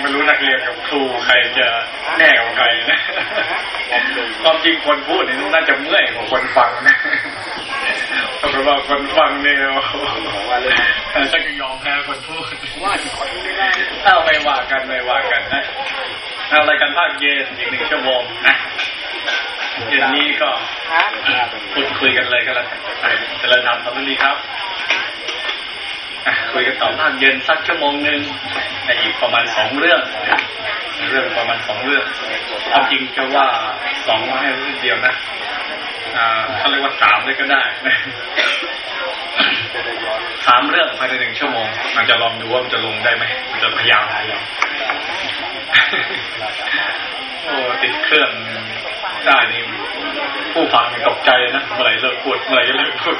ไม่รู้นักเรียนกับครูใครจะแน่กว่าใครนะความจริงคนพูดนี่น่าจะเมื่อยกว่าคนฟังนะเพราะว่าคนฟังเนี่ยจะยอมแพ้คนพูดว่าเอาไม่ว่ากันไม่ว่ากันนะเอารายการภาคเย็นอีกหนึ่งชั่วโมงนะเย็นนี้ก็พูดคุยกันเลยกันแล้วจะเริ่มทำทำดีครับ คุยกันต่อภาคเย็นสักชั่วโมงหนึ่งอีกประมาณสองเรื่องเรื่องประมาณสองเรื่องเอาจริงจะว่าสองให้เรื่องเดียวนะอ่าเขาเรียกว่าสามเลยก็ได้สามเรื่องภายในหนึ่งชั่วโมง มันจะลองดูว่ามันจะลงได้ไหมมันจะพยายามพยายามโอ้ติดเครื่องได้นี่ผู้ฟังตกใจนะเมื่อไหร่เลิกพูดเมื่อไหร่จะเลิกพูด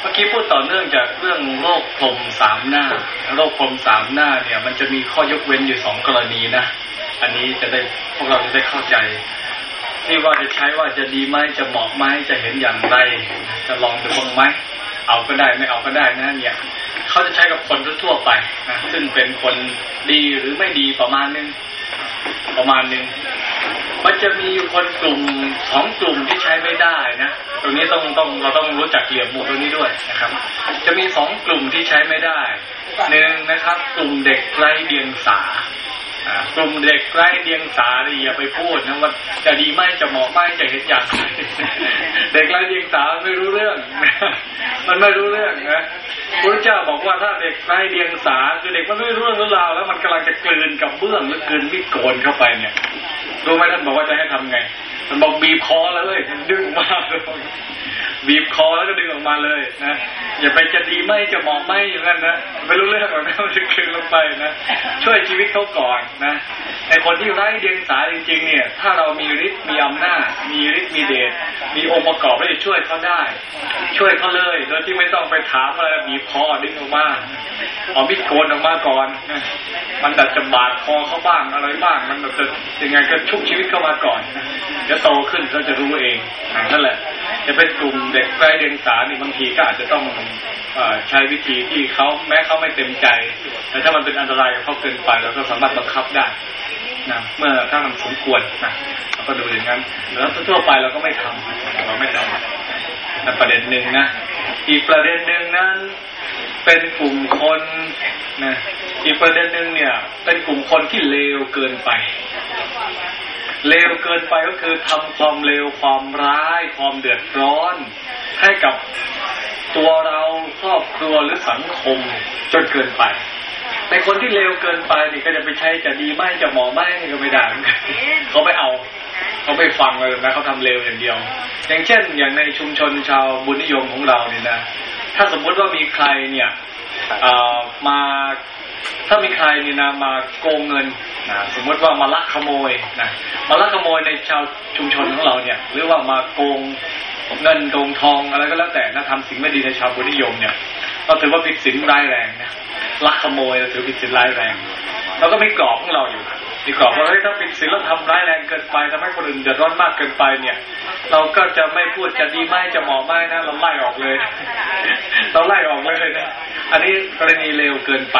เมื่อกี้พูดต่อเนื่องจากเรื่องโรคพรมสามหน้า โรคพรมสามหน้าเนี่ย มันจะมีข้อยกเว้นอยู่สองกรณีนะ อันนี้จะได้พวกเราจะได้เข้าใจ ที่ว่าจะใช้ว่าจะดีไหมจะเหมาะไหมจะเห็นอย่างไร จะลองดูบ้างไหมเอาก็ได้ไม่เอาก็ได้นะเนี่ยเขาจะใช้กับคนทั่วไปนะซึ่งเป็นคนดีหรือไม่ดีประมาณนึงประมาณนึง มันจะมีคนกลุ่มสองกลุ่มที่ใช้ไม่ได้นะตรงนี้ต้องต้องเราต้องรู้จักเหลี่ยมมุมตรงนี้ด้วยนะครับ จะมีสองกลุ่มที่ใช้ไม่ได้หนึ่งนะครับ กลุ่มเด็กไร้เดียงสา กลุ่มเด็กไร้เดียงสาเลยอย่าไปพูดนะว่าจะดีไหมจะเหมาะไหมจะเห็นอย่างเด็กไร้เดียงสาไม่รู้เรื่อง มันไม่รู้เรื่องนะพระเจ้าบอกว่าถ้าเด็กไร้เดียงสาคือเด็กมันไม่รู้เรื่องรู้ราวแล้วมันกำลังจะกลืนกับเบื้องหรือกลืนมิโกนเข้าไปเนี่ยรู้ไหมท่านบอกว่าจะให้ทำไง มันบอกบีบคอเลยดึงมาเลยบีบคอแล้วก็ดึงออกมาเลยนะอย่าไปจะดีไม่จะเหมาะไม่อย่างนั้นนะไม่รู้เรื่องหรอกนะมันจะคืนลงไปนะช่วยชีวิตเขาก่อนนะในคนที่ไร้เดียงสาจริง ๆ เนี่ย ถ้าเรามีฤทธิ์มีอำนาจมีฤทธิ์มีเดชมีองค์ประกอบแล้วจะช่วยเขาได้ ช่วยเขาเลยโดยที่ไม่ต้องไปถามอะไรบีบคอดึงออกมาเอามิดโกนออกมาก่อนมันดัดจะบาดคอเขาบ้างอะไรบ้างมันแบบจะยังไงก็ชุบชีวิตเข้ามาก่อนเดี๋ยวโตขึ้นเขาจะรู้เองนั่นแหละ จะเป็นกลุ่มเด็กไร้เดียงสานี่บางทีก็อาจจะต้องใช้วิธีที่เขาแม้เขาไม่เต็มใจ แต่ถ้ามันเป็นอันตรายกับเขาเกินไปเราก็สามารถบังคับได้นะเมื่อถ้ามันสมควรนะเราก็ดูอย่างนั้นแล้วทั่วไปเราก็ไม่ทำเราไม่ทำนั่นประเด็นหนึ่งนะอีกประเด็นหนึ่งนั้น เป็นกลุ่มคนนะอีกประเด็นหนึ่งเนี่ย เป็นกลุ่มคนที่เลวเกินไป เลวเกินไปก็คือทำความเลวความร้าย ความเดือดร้อน ให้กับตัวเราครอบครัวหรือสังคมจนเกินไป ในคนที่เลวเกินไปนี่ก็จะไปใช้จะดีไม่จะหมอไม่ก็ไม่ได้เขาไม่เอาเขาไม่ฟังเลยนะเขาทำเลวอย่างเดียว อย่างเช่น อย่างในชุมชนชาวบุญนิยมของเราเนี่ยนะ ถ้าสมมุติว่ามีใครเนี่ยมา ถ้ามีใครนี่นะมาโกงเงินนะสมมติว่ามาลักขโมยนะมาลักขโมยในชาวชุมชนของเราเนี่ย หรือว่ามาโกงเงินโกงทองอะไรก็แล้วแต่นะทำสิ่งไม่ดีในชาวบุนิยมเนี่ยเราถือว่าผิดศีลร้ายแรงนะลักขโมยเราถือผิดศีลร้ายแรงเราก็มีกรอบของเราอยู่มีกรอบว่าเฮ้ยถ้าผิดศีลแล้วทำร้ายแรงเกินไปทำให้คนอื่นเดือดร้อนมากเกินไปเนี่ย เราก็จะไม่พูดจะดีไม่จะเหมาะไม่นะเราไล่ออกเลย เราไล่ออกเลยนะ อันนี้กรณีเร็วเกินไป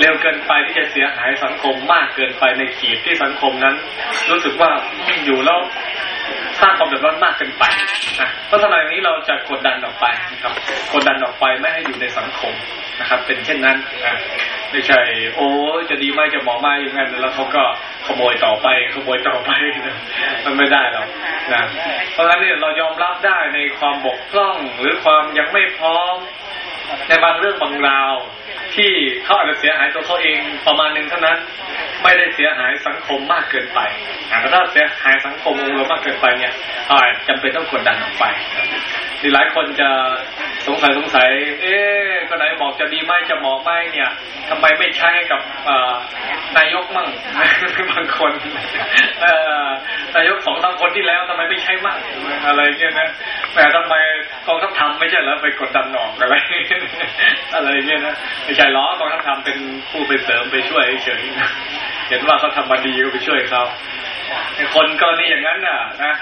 เร็วเกินไปที่จะเสียหายสังคมมากเกินไปในขีดที่สังคมนั้น รู้สึกว่าอยู่แล้วสร้างความเดือดร้อนมากเกินไปนะเพราะทำไมนี้เราจะกดดันออกไปนะครับ กดดันออกไปไม่ให้อยู่ในสังคมนะครับ เป็นเช่นนั้นนะไม่ใช่โอ้จะดีไหมจะหมอมอย่างนั้นแล้วเขาก็ขโมยต่อไปขโมยต่อไปนะมันไม่ได้หรอกนะเพราะฉะนั้นเนี่ยเรายอมรับได้ในความบกพร่องหรือความยังไม่พร้อม ในบางเรื่องบางราวที่เขาอาจจะเสียหายตัวเขาเองประมาณหนึ่งเท่านั้น ไม่ได้เสียหายสังคมมากเกินไปแต่ถ้าเสียหายสังคมองค์รวมมากเกินไปเนี่ยจจำเป็นต้องกดดันออกไปทีหลายคนจะสงสัยสงสัย เอ๊ะก็ไหนบอกจะดีไหมจะเหมาะไหมเนี่ยทำไมไม่ใช้กับนายกมั่งบางคนนายกสองสามคนที่แล้วทำไมไม่ใช้มั่งอะไรเงี้ยนะแต่ทำไมกองทัพทำไม่ใช่แล้วไปกดดันหนอกอะไรอะไรเงี้ยนะไม่ใช่ล้อกองทัพทำเป็นผู้ไปเสริมไปช่วยเฉย เห็นว่าเขาทำมาดีก็ไปช่วยเขาคนกรณีอย่างนั้นน่ะนะ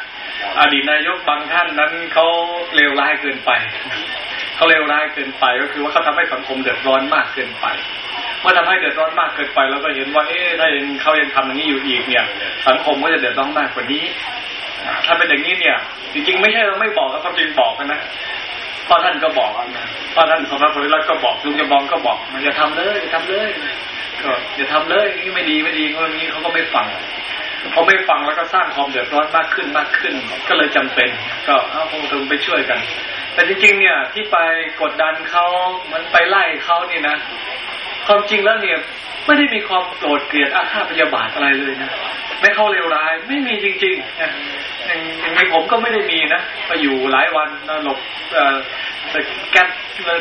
อดีตนายกบางท่านนั้นเขาเลวร้ายเกินไปเขาเลวร้ายเกินไปก็คือว่าเขาทำให้สังคมเดือดร้อนมากเกินไปเมื่อทำให้เดือดร้อนมากเกินไปเราก็เห็นว่าเอ๊ะถ้ายังเขายังทำอย่างนี้อยู่อีกเนี่ย สังคมก็จะเดือดร้อนมากกว่านี้ ถ้าเป็นอย่างนี้เนี่ย จริงๆไม่ใช่เราไม่บอกก็ความจริงบอกกันนะพ่อท่านก็บอกนะพ่อท่านสมรักผลรัตก็บอกลุงจำลองก็บอกมันอย่าทำเลยอย่าทำเลย ก็อย่าทำเลยนี่ไม่ดีไม่ดีก็อย่างนี้เขาก็ไม่ฟังพอไม่ฟังแล้วก็สร้างความเดือดร้อนมากขึ้นมากขึ้น ก็เลยจำเป็น ก็เอาคงต้องไปช่วยกัน แต่จริง ๆ เนี่ย ที่ไปกดดันเขามือนไปไล่เขาเนี่ยนะความจริงแล้วเนี่ยไม่ได้มีความโกรธเกลียดอาฆาตพยาบาทอะไรเลยนะไม่เข้าเลวร้ายไม่มีจริงๆนะ อย่างอย่างนี้ผมก็ไม่ได้มีนะไปอยู่หลายวันนะหลบแก๊ส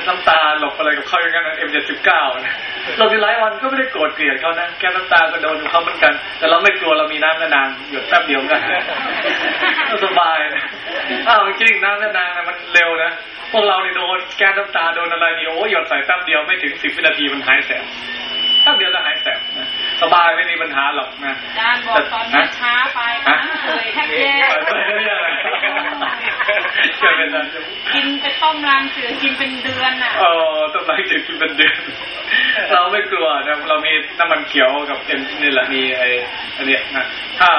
น้ำตาหลบอะไรกับเขาอย่างนั้นเอ็มเจ็ดสิบเก้านะเราอยู่หลายวันก็ไม่ได้โกรธเกลียดเขานะแก๊สน้ำตาก็โดนเขาเหมือนกัน แต่เราไม่กลัวเรามีน้ำนานหยดแป๊บเดียวกันสบายอ้าวจริงน้ำนานมันเร็วนะพวกเราเนี่ยโดนแก๊สน้ำตาโดนอะไรนี่โอ้หยดใส่แป๊บเดียวไม่ถึงสิบวินาทีมันหายแสบแป๊บเดียวจะหายแสบ สบายไม่มีปัญหาหรอกนะอาจารย์บอกตอนนี้ช้าไปนะเลยแทบแย่กินไปต้มรังเสือกินเป็นเดือนอะเออต้มรังเสือกินเป็นเดือน เราไม่กลัวนะเรามีน้ำมันเขียวกับเอ็มนี่แหละมีไอ้อันเนี้ยนะถ้า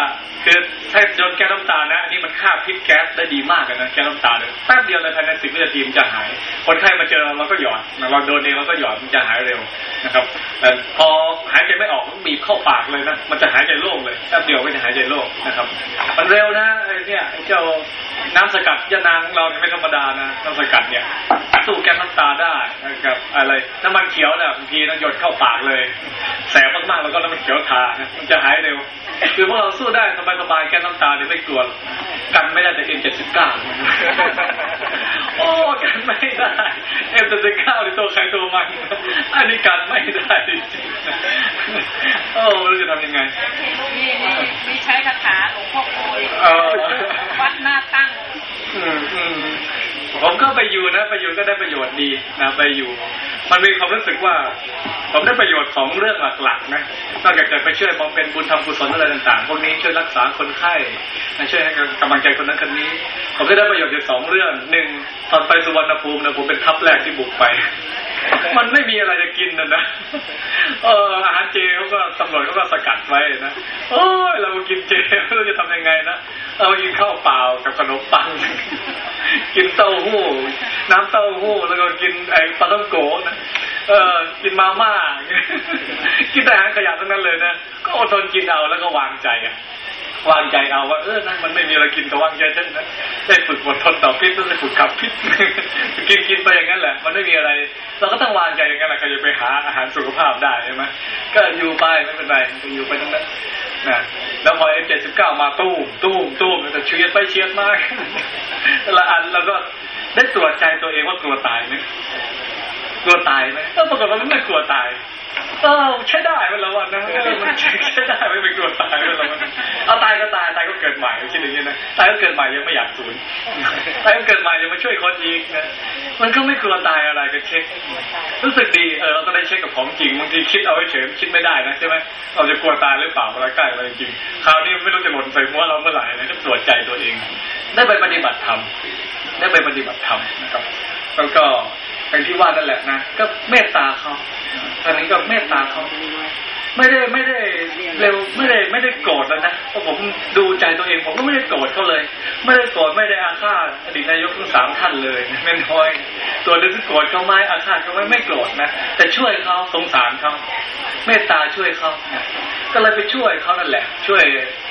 คือถ้าโดนแก๊สน้ำตานะนนี้มันฆ่าพิษแก๊สได้ดีมากเลยนะแก๊สน้ำตาเนี่ยแป๊บเดียวเลยภายในสิบวินาทีมันจะหาย คนไข้มาเจอเราก็หยอดเราโดนเองเราก็หยอดมันจะหายเร็วนะครับแต่พอหายใจไม่ออกบีบเข้าปากเลยนะมันจะหายใจโล่งเลยแป๊บเดียวก็จะหายใจโล่งนะครับ มันเร็วนะไอ้เนี่ยเจ้าน้ำสกัดยานางเราไม่ธรรมดานะน้ำสกัดเนี่ยสู้แก๊สน้ำตาได้นะครับอะไรน้ำมันเขียวเนี่ยบางทีนะหยดเข้าปากเลย แสบมากๆแล้วก็น้ำมันเขียวทามันจะหายเร็ว คือพวกเราสู้ได้สบายๆแก๊สน้ำตาเนี่ยไม่กลัวกันไม่ได้แต่เอ็มเจ็ดสิบเก้าโอ้กันไม่ได้เอ็มเจ็ดสิบเก้าในตัวใครตัวมันอันนี้กันไม่ได้จริงๆโอ้ไม่รู้จะทำยังไงนี่นี่นี่ใช้คาถาหลวงพ่อโอยวัดหน้าตั้งผมก็ไปอยู่นะไปอยู่ก็ได้ประโยชน์ดีนะไปอยู่ มันมีความรู้สึกว่า ผมได้ประโยชน์สองเรื่องหลักๆนะ นอกจากจะไปช่วยผมเป็นบุญทำกุศลอะไรต่างๆ พวกนี้ช่วยรักษาคนไข้ช่วยให้กำลังใจคนนั้นคนนี้ ผมได้ประโยชน์อยู่สองเรื่องหนึ่งตอนไปสุวรรณภูมินะผมเป็นทัพแรกที่บุกไป มันไม่มีอะไรจะกินนะนะเอออาหารเจเขาก็ตำรวจเขาก็สกัดไว้นะโอ้ยเรากินเจเราจะทำยังไงนะเรากินข้าวเปล่ากับขนมปัง กินเต้าหู้ น้ำเต้าหู้แล้วก็กินไอ้ปลาต้องโกนะเออกินมาม่ากินแต่อาหารขยะทั้งนั้นเลยนะก็อดทนกินเอาแล้วก็วางใจอะวางใจเอาว่าเออนะมันไม่มีอะไรกินก็วางใจฉันนะได้ฝึกอดทนต่อพิษได้ฝึกขับพิษกินกินไปอย่างนั้นแหละ มันไม่มีอะไร เราก็ต้องวางใจอย่างนั้นแหละใครจะไปหาอาหารสุขภาพได้ใช่ไหมก็อยู่ไปไม่เป็นไรอยู่ไปทั้งนั้น นะแล้วพอเอ็มเจ็ดสิบเก้ามาตู้มตู้มตู้มแต่เชียดไปเชียดมากแต่ละอันเราก็ได้ตรวจใจตัวเองว่ากลัวตายไหมกลัวตายไหมก็ปรากฏว่าไม่กลัวตายเออใช้ได้ไปแล้ววันนะมันใช้ได้ไม่เป็นกลัวตาย เกิดใหม่คิดอย่างนี้นะตายก็เกิดใหม่ยังไม่อยากสูญตายก็เกิดใหม่ยังมาช่วยคนอีกนะมันก็ไม่กลัวตายอะไรก็เช็ค รู้สึกดีเออเราก็ได้เช็คกับของจริงบางทีคิดเอาไว้เฉยคิดไม่ได้นะใช่ไหมเราจะกลัวตายหรือเปล่าเวลาใกล้มาจริงคราวนี้ไม่รู้จะหล่นใส่หัวเราเมื่อไหร่นะก็ตรวจใจตัวเอง ได้ไปปฏิบัติธรรมได้ไปปฏิบัติธรรมนะครับแล้วก็อย่างที่ว่านั่นแหละนะก็เมตตาเขาตอนนี้ก็เมตตาเขา ไม่ได้ไม่ได้เร็วไม่ได้ไม่ได้โกรธแล้วนะเพราะผมดูใจตัวเองผมก็ไม่ได้โกรธเขาเลย ไม่ได้โกรธไม่ได้อาฆาตอดีตนายกทั้งสามท่านเลยไม่น้อย ตัวนึงโกรธเขาไม่อาฆาตเขาไม่ไม่โกรธนะแต่ช่วยเขาสงสารเขาเมตตาช่วยเขาก็เลยไปช่วยเขานั่นแหละ ช่วย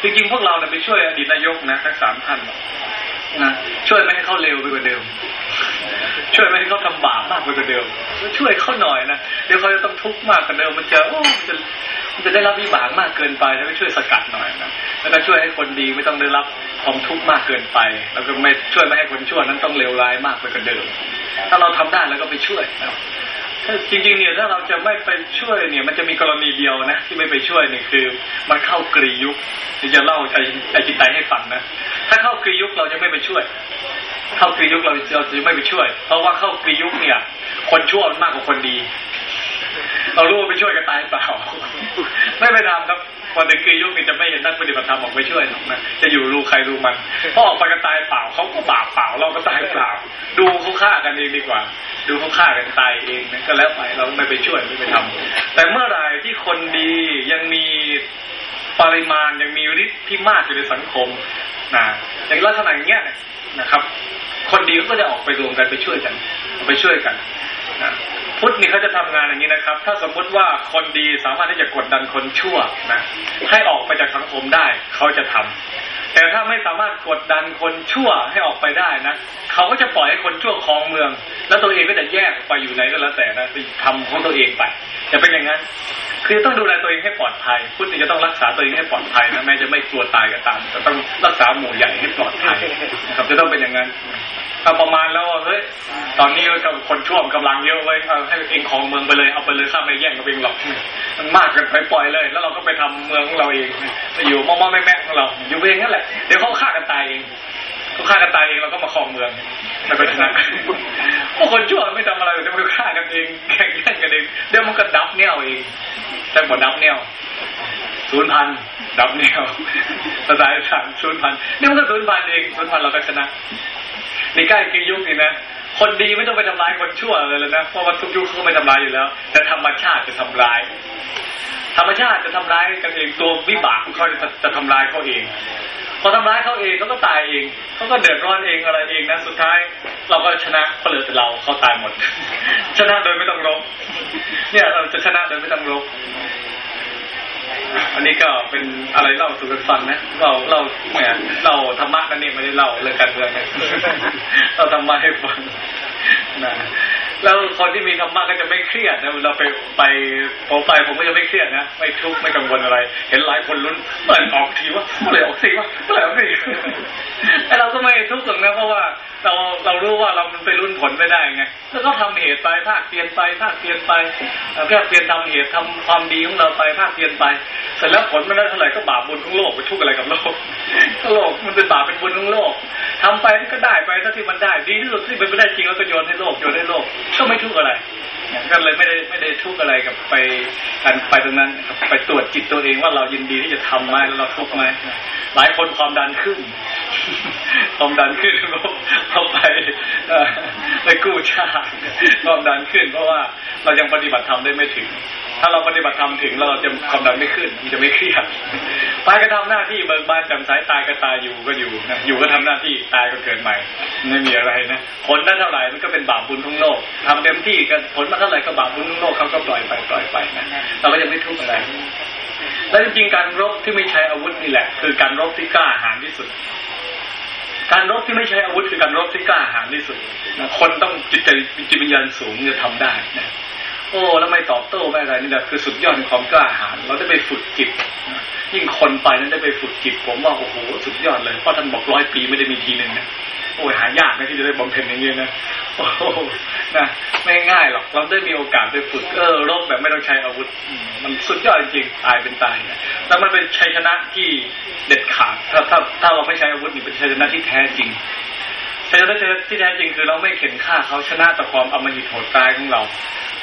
จริงๆ พวกเราเนี่ยไปช่วยอดีตนายกนะทั้งสามท่าน นะช่วยไม่ให้เขาเร็วไปกว่าเดิม ช่วยไม่ให้เขาทำบาปมากไปกว่าเดิม ช่วยเขาหน่อยนะเดี๋ยวเขาจะต้องทุกข์มากกว่าเดิมมันจะโอ้มันจะมันจะได้รับวิบากมากเกินไปแล้วก็ช่วยสกัดหน่อยนะแล้วก็ช่วยให้คนดีไม่ต้องได้รับความทุกข์มากเกินไป แล้วก็ไม่ช่วยไม่ให้คนชั่วนั้นต้องเลวร้ายมากไปกว่าเดิม ถ้าเราทำได้แล้วก็ไปช่วยนะ จริงๆเนี่ยถ้าเราจะไม่ไปช่วยเนี่ย มันจะมีกรณีเดียวนะ ที่ไม่ไปช่วยเนี่ยคือ มันเข้ากรียุคที่จะเล่าไอ้ไอ้จิตใจให้ฟังนะถ้าเข้ากรียุคเราจะไม่ไปช่วย เข้ากรียุคเราเราจะไม่ไปช่วย เพราะว่าเข้ากรียุคเนี่ย คนชั่วมากกว่าคนดี เรารู้ว่าไปช่วยกันตายเปล่า ไม่ไปทำครับพอในกรียุคนี่จะไม่เห็นนักปฏิบัติธรรมออกไปช่วยหรอกนะจะอยู่รู้ใครรู้มันพอออกไปกันตายเปล่าเขาก็บาปเปล่าเราก็ตายเปล่า ดูเขาฆ่ากันเองดีกว่า ดูเขาฆ่ากันตายเองนะก็แล้วไปเราไม่ไปช่วยไม่ไปทำแต่เมื่อไหร่ที่คนดียังมีปริมาณยังมีฤทธิ์ที่มากอยู่ในสังคมนะอย่างลักษณะอย่างเงี้ยนะครับ คนดีก็จะออกไปรวมกันไปช่วยกัน ไปช่วยกันนะพุทธนี่เขาจะทำงานอย่างนี้นะครับ ถ้าสมมุติว่าคนดีสามารถที่จะกดดันคนชั่วนะให้ออกไปจากสังคมได้เขาจะทำ แต่ถ้าไม่สามารถกดดันคนชั่วให้ออกไปได้นะเขาก็จะปล่อยให้คนชั่วครองเมือง แล้วตัวเองก็จะแยกไปอยู่ไหนก็แล้วแต่นะไปทำของตัวเองไปจะเป็นอย่างนั้นคือต้องดูแลตัวเองให้ปลอดภัยพุทธนี่จะต้องรักษาตัวเองให้ปลอดภัยนะแม้จะไม่กลัวตายก็ตามแต่ต้องรักษาหมู่ใหญ่ให้ปลอดภัยนะครับจะต้องเป็นอย่างนั้นถ้าประมาณแล้วเฮ้ยตอนนี้กับคนชั่วกำลังเยอะไว้เอาให้เองของเมืองไปเลยเอาไปเลยข้าไม่แย่งกับเองหรอกมันมากเกินไปปล่อยเลย แล้วเราก็ไปทำเมืองของเราเองไปอยู่มอมอแม่แม่ของเราอยู่เองนั่นแหละเดี๋ยวเขาฆ่ากันตายเองเขาฆ่ากันตายเองเราก็มาครองเมืองแล้วก็ชนะพวกคนชั่วไม่ทำอะไรเดี๋ยวมันฆ่ากันเองแข่งแย่งกันเองเดี๋ยวมันก็ดับเนี่ยเองแต่หมดดับเนี่ยศูนย์พันดับเนี่ยภาษาอีสานศูนย์พันเนี่มันก็ศูนย์พันเองศูนย์พันเราก็ชนะนี่ใกล้คือยุคนี้นะคนดีไม่ต้องไปทำร้ายคนชั่วเลยแล้วนะเพราะว่าทุกยุคเขาไม่ทำร้ายอยู่แล้ว แต่ธรรมชาติจะทำร้าย ธรรมชาติจะทำร้ายกันเองตัววิบากของเขาจะจะทำร้ายเขาเอง พอทำร้ายเขาเองเขาก็ตายเองเขาก็เดือดร้อนเองอะไรเองนะสุดท้าย เราก็ชนะเขาเหลือแต่เราเขาตายหมด ชนะโดยไม่ต้องรบเนี่ยเราจะชนะโดยไม่ต้องรบอันนี้ก็เป็นอะไรเล่าสู่กันฟังนะเราเราเนี่ยเราธรรมะนั่นนี่ไม่ได้เล่าเรื่องการเมืองนะเราธรรมะให้ฟัง นะแล้วคนที่มีธรรมะก็จะไม่เครียดนะเราไปไปผมไปผมก็จะไม่เครียดนะไม่ทุกข์ไม่กังวลอะไร เห็นหลายคนลุ้นเมื่อออกทีว่าเมื่อไหร่ออกทีว่าเมื่อไหร่ออกทีแต่เราก็ไม่ทุกข์หรอกนะเพราะว่าเราเรารู้ว่าเรามันไปลุ้นผลไม่ได้ไงแล้วก็ทำเหตุไปภาคเพียนไปภาคเพียนไปภาคเพียนทำเหตุทำความดีของเราไปภาคเพียนไป เสร็จแล้วผลมันได้เท่าไหร่ก็บาปบุญของโลกไปทุกอะไรกับโลกโลกมันเป็นบาปเป็นบุญของโลกทำไปก็ได้ไปเท่าที่มันได้ ดีที่สุดที่มันไม่ได้จริงแล้วก็โยนให้โลกโยนให้โลกก็ไม่ทุกอะไรก็เลยไม่ได้ไม่ได้ทุกอะไรกับไปกันไปตรงนั้นไปตรวจจิตตัวเองว่าเรายินดีที่จะทำไหมแล้วเราทุกไหมหลายคนความดันขึ้น ความดันขึ้นเพราะไปไปกู้ชาติความดันขึ้น เพราะว่าเรายังปฏิบัติธรรมได้ไม่ถึง ถ้าเราปฏิบัติธรรมถึงเราจะความดันไม่ขึ้นมันจะไม่เครียดตายก็ทำหน้าที่เบิกบานจ่มใสตายก็ตายอยู่ก็อยู่นะอยู่ก็ทำหน้าที่ตายก็เกิดใหม่ไม่มีอะไรนะผลนั้นเท่าไหร่มันก็เป็นบาปบุญของโลกทำเต็มที่กันผลมาเท่าไหร่ก็บาปบุญของโลกเขาก็ปล่อยไปปล่อยไปนะเราก็ยังไม่ทุกข์อะไรแล้วจริงๆการรบที่ไม่ใช้อาวุธนี่แหละ คือการรบที่กล้าหาญที่สุด การรบที่ไม่ใช้อาวุธคือการรบที่กล้าหาญที่สุดนะคนต้องจิตใจจิตวิญญาณสูงจะทำได้นะโอ้แล้วไม่ตอบโต้ไม่อะไรนี่แหละคือสุดยอดของความกล้าหาญเราได้ไปฝึกจิตยิ่งคนไปนั้นได้ไปฝึกจิต ผมว่าโอ้โหสุดยอดเลยเพราะท่านบอกร้อยปีไม่ได้มีทีหนึ่งนะโอ้ยหายากนะที่จะได้บำเพ็ญอย่างนี้นะโอ้ นะไม่ง่ายหรอกเราได้มีโอกาสไปฝึกเออรบแบบไม่ต้องใช้อาวุธ มันสุดยอดจริงตายเป็นตายนะแล้วมันเป็นชัยชนะที่เด็ดขาดถ้าถ้าถ้าเราไม่ใช้อาวุธนี่เป็นชัยชนะที่แท้จริงชัยชนะที่แท้จริงคือเราไม่เข็นฆ่าเขาชนะต่อความอมหิตโหดร้ายของเรา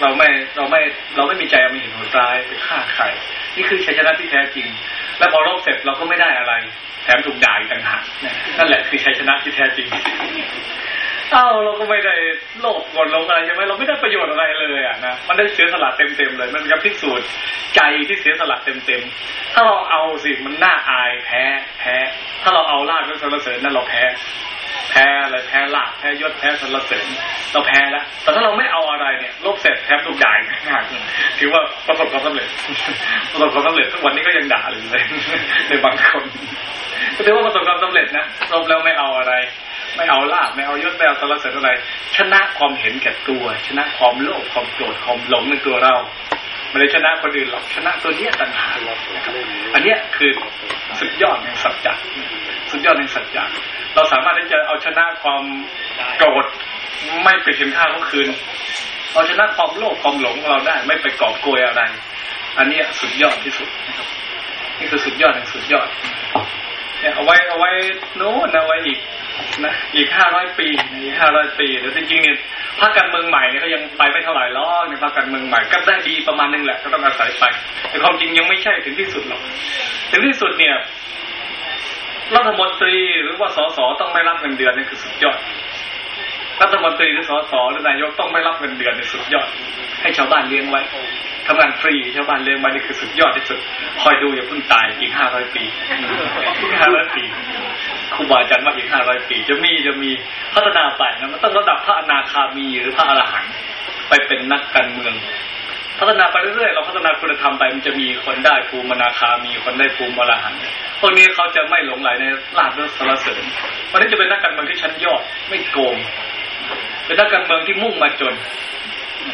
เราไม่เราไม่เราไม่มีใจอมหิตโหดร้ายไปฆ่าใครนี่คือชัยชนะที่แท้จริง แล้วพอรบเสร็จเราก็ไม่ได้อะไร แถมถูกด่าอีกต่างหากนั่นแหละคือชัยชนะที่แท้จริง เอ้าเราก็ไม่ได้โลภกดลงอะไรใช่ไหมเราไม่ได้ประโยชน์อะไรเลยอะนะมันได้เสียสละเต็มๆเลย มันกับพิสูจน์ใจที่เสียสละเต็มๆถ้าเราเอาสิมันน่าอายแพ้แพ้ ถ้าเราเอาลาบและสรรเสริญนั่นเราแพ้แพ้อะไรแพ้ลาบแพ้ยศแพ้สรรเสริญเราแพ้แล้วแต่ถ้าเราไม่เอาอะไรเนี่ยลบเสร็จแทบทุกอย่างถือว่าประสบความสำเร็จ ประสบความสำเร็จทุกวันนี้ก็ยังด่าเลยในบางคนก็ถือว่าประสบความสำเร็จนะลบแล้วไม่เอาอะไร ไม่เอาลาบไม่เอายศไม่เอาสรรเสริญอะไร ชนะความเห็นแก่ตัว ชนะความโลภความโกรธความหลงในตัวเราไม่ได้ชนะคนอื่นหรอกชนะตัวเนี้ยตัณหาอันเนี้ยคือสุดยอดแห่งสัจจะสุดยอดแห่งสัจจะเราสามารถที่จะเอาชนะความโกรธไม่ไปเห็นค่าเขาคืนเอาชนะความโลภความหลงของเราได้ ไม่ไปกอบโกยอะไร อันเนี้ยสุดยอดที่สุดนะครับนี่คือสุดยอดแห่งสุดยอด เนี่ยเอาไว้เอาไว้โน้นเอาไว้อีกนะอีกห้าร้อยปีอีกห้าร้อยปีแต่จริงๆเนี่ยพรรคการเมืองใหม่เนี่ยก็ยังไปไม่เท่าไหร่ล้อในพรรคการเมืองใหม่ก็ได้ดีประมาณนึงแหละก็ต้องอาศัยไปแต่ความจริงยังไม่ใช่ถึงที่สุดหรอกถึงที่สุดเนี่ยรัฐมนตรีหรือว่าสสต้องไม่รับเงินเดือนนี่คือสุดยอด รัฐมนตรีหรือสสหรือนายกต้องไม่รับเงินเดือนในสุดยอด ให้ชาวบ้านเลี้ยงไว้ทำงานฟรีชาวบ้านเลี้ยงไว้นี่คือสุดยอดที่สุด คอยดูอย่าเพิ่งตายอีกห้าร้อยปีอีกห้าร้อยปีครูบาอาจารย์ว่าอีกห้าร้อยปี จะมีจะมีพัฒนาไปนะมันต้องระดับพระอนาคามีหรือพระอรหันต์ไปเป็นนักการเมือง พัฒนาไปเรื่อยๆเราพัฒนาคุณธรรมไปมันจะมีคนได้ภูมินาคามีคนได้ภูมิอรหันต์พวกนี้เขาจะไม่หลงไหลในลาบเรื่องสารเสริญวันนี้จะเป็นนักการเมืองที่ชั้นยอดไม่โกง เป็นนักการเมืองที่มุ่งมาจน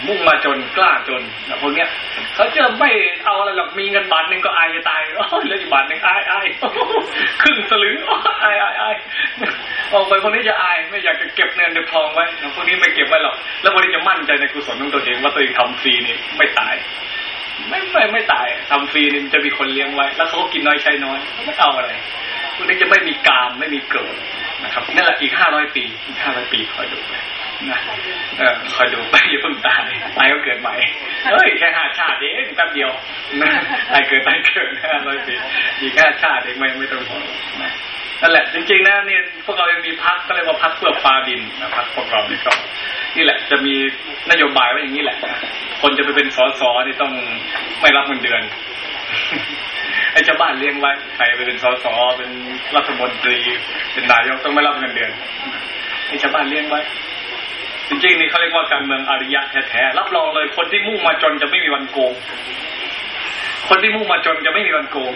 มุ่งมาจนกล้าจนนะพวกเนี้ยเขาจะไม่เอาอะไรหรอกมีเงินบาทหนึ่งก็อายจะตายอ้ยเหลืออีกบาทหนึ่งอายอายครึ่งสลึงอายอายอายออกไปคนนี้จะอายไม่อยากจะเก็บเงินในพอทองไว้พวกนี้ไม่เก็บไว้หรอกแล้วพวกนี้จะมั่นใจในกุศลของตัวเองว่าตัวเองทำฟรีนี่ไม่ตายไม่ไม่ไม่ตายทำฟรีนี่จะมีคนเลี้ยงไว้ แล้วเขาก็กินน้อยใช้น้อยไม่เอาอะไรพวกนี้จะไม่มีการไม่มีเกิด นะครับนั่นแหละอีกห้าร้อยปีอีกห้าร้อยปีคอยดูไปนะเออคอยดูไปอย่าเพิ่งตายตายก็เกิดใหม่เฮ้ยแค่ห้าชาติเองแป๊บเดียวนะตายเกิดตายเกิดห้าร้อยปีอีกห้าชาติเองไม่ไม่ต้องห่วงนะนั่นแหละจริงๆนะเนี่ยพวกเรายังมีพักก็เรียกว่าพักเพื่อฟ้าดินนะพักพวกเรานี่ก็นี่แหละจะมีนโยบายไว้อย่างนี้แหละคนจะไปเป็นสสนี่ต้องไม่รับเงินเดือน ไอ้ชาวบ้านเลี้ยงไว้ใครไปเป็นสสเป็นรัฐมนตรีเป็นนายกต้องไม่รับเงินเดือนไอ้ชาวบ้านเลี้ยงไว้จริงๆนี่เขาเรียกว่าการเมืองอริยะแท้ๆรับรองเลยคนที่มุ่งมาจนจะไม่มีวันโกงคนที่มุ่งมาจนจะไม่มีวันโกง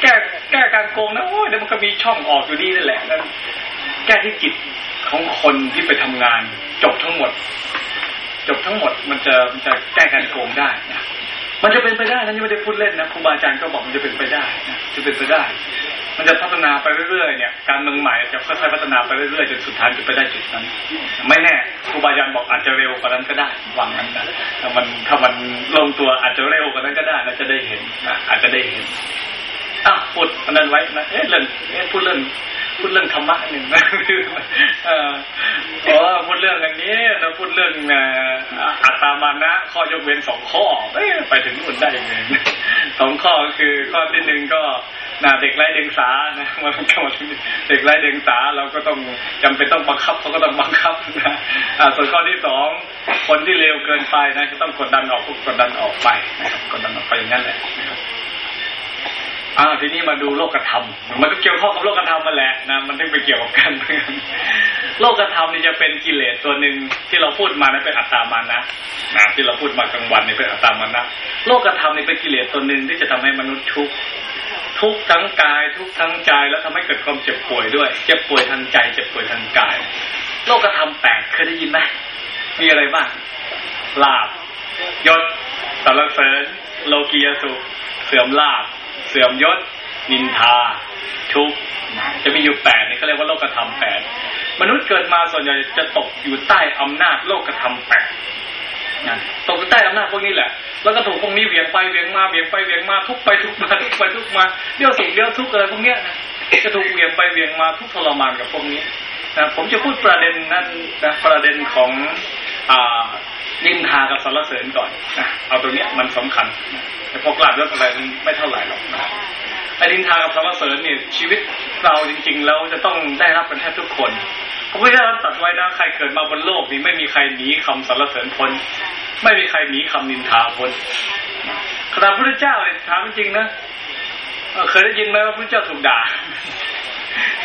แก้แก้การโกงนะโอ้ยเดี๋ยวมันก็มีช่องออกอยู่ดีนั่นแหละนั่นแก้ที่จิตของคนที่ไปทำงาน จบทั้งหมด จบทั้งหมดมันจะมันจะแก้การโกงได้นะ มันจะเป็นไปได้นะนี่ไม่ได้พูดเล่นนะครูบาอาจารย์ก็บอกมันจะเป็นไปได้นะจะเป็นไปได้ มันจะพัฒนาไปเรื่อยๆเนี่ยการเมืองใหม่จะค่อยๆพัฒนาไปเรื่อยๆจนสุดท้ายจะไปได้จุดนั้น ไม่แน่ครูบาอาจารย์บอกอาจจะเร็วกว่านั้นก็ได้หวังนั้นนะถ้ามันถ้ามันลงตัวอาจจะเร็วกว่านั้นก็ได้นะจะได้เห็นนะอาจจะได้เห็นอ้าวพูดอันนั้นไว้นะเอ๊ะเรื่องเอ๊ะพูดเรื่อง พูดเรื่องธรรมะหนึ่งนะเออโอ้พูดเรื่องอย่างนี้เราพูดเรื่องอัตามานะ ข้อยกเว้นสองข้อไปถึงนู่นได้ยังไงสองข้อคือข้อที่หนึ่งก็นะเด็กไร้เดียงสานะมันก็เด็กไร้เดียงสาเราก็ต้องจำเป็นต้องบังคับเขาก็ต้องบังคับนะส่วนข้อที่สองคนที่เร็วเกินไปนะจะต้องกดดันออกก็กดดันออกไปนะครับกดดันออกไปอย่างนั้นแหละนะครับ อ่าทีนี้มาดูโลกธรรม มันก็เกี่ยวข้องกับโลกธรรมมาแหละนะมันถึงไปเกี่ยวกับกันเมืองโลกธรรมนี่จะเป็นกิเลสตัวหนึ่งที่เราพูดมานะเป็นอัตตามานะนะที่เราพูดมากลางวันนี่เป็นอัตตามานะโลกธรรมนี่เป็นกิเลสตัวหนึ่งที่จะทำให้มนุษย์ทุกข์ทุกทั้งกายทุกทั้งใจแล้วทำให้เกิดความเจ็บป่วยด้วย เจ็บป่วยทางใจเจ็บป่วยทางกาย โลกธรรมแปดเคยได้ยินไหมมีอะไรบ้างลาบยศสารเสริญโลกียสุขเสื่อมลาบ สื่อมยศ นินทา ทุกข์จะมีอยู่แปดนี่เขาเรียกว่าโลกธรรมแปดมนุษย์เกิดมาส่วนใหญ่จะตกอยู่ใต้อำนาจโลกธรรมแปดตกอยู่ใต้อำนาจพวกนี้แหละ แล้วก็ถูกพวกนี้เวียงไปเวียงมาเวียงไปเวียงมาทุกไปทุกมาทุกไปทุกมาเลี้ยวสุขเลี้ยวทุกอะไรพวกเนี้ยนะจะถูกเวียงไปเวียงมาทุกทรมานกับพวกนี้นะผมจะพูดประเด็นนั้นนะประเด็นของ นินทากับสรรเสริญก่อนนะเอาตัวเนี้ยมันสำคัญแต่พวกลาบยศอะไรมันไม่เท่าไหร่หรอกนะไอ้นินทากับสรรเสริญเนี่ยชีวิตเราจริง ๆ แล้วจะต้องได้รับกันแทบทุกคนพระพุทธเจ้าตรัสไว้นะใครเกิดมาบนโลกนี้ไม่มีใครหนีคำสรรเสริญพ้นไม่มีใครหนีคำนินทาพ้นขณะพระพุทธเจ้าเนี่ยถามจริงนะเคยได้ยินไหมว่าพระพุทธเจ้าถูกด่า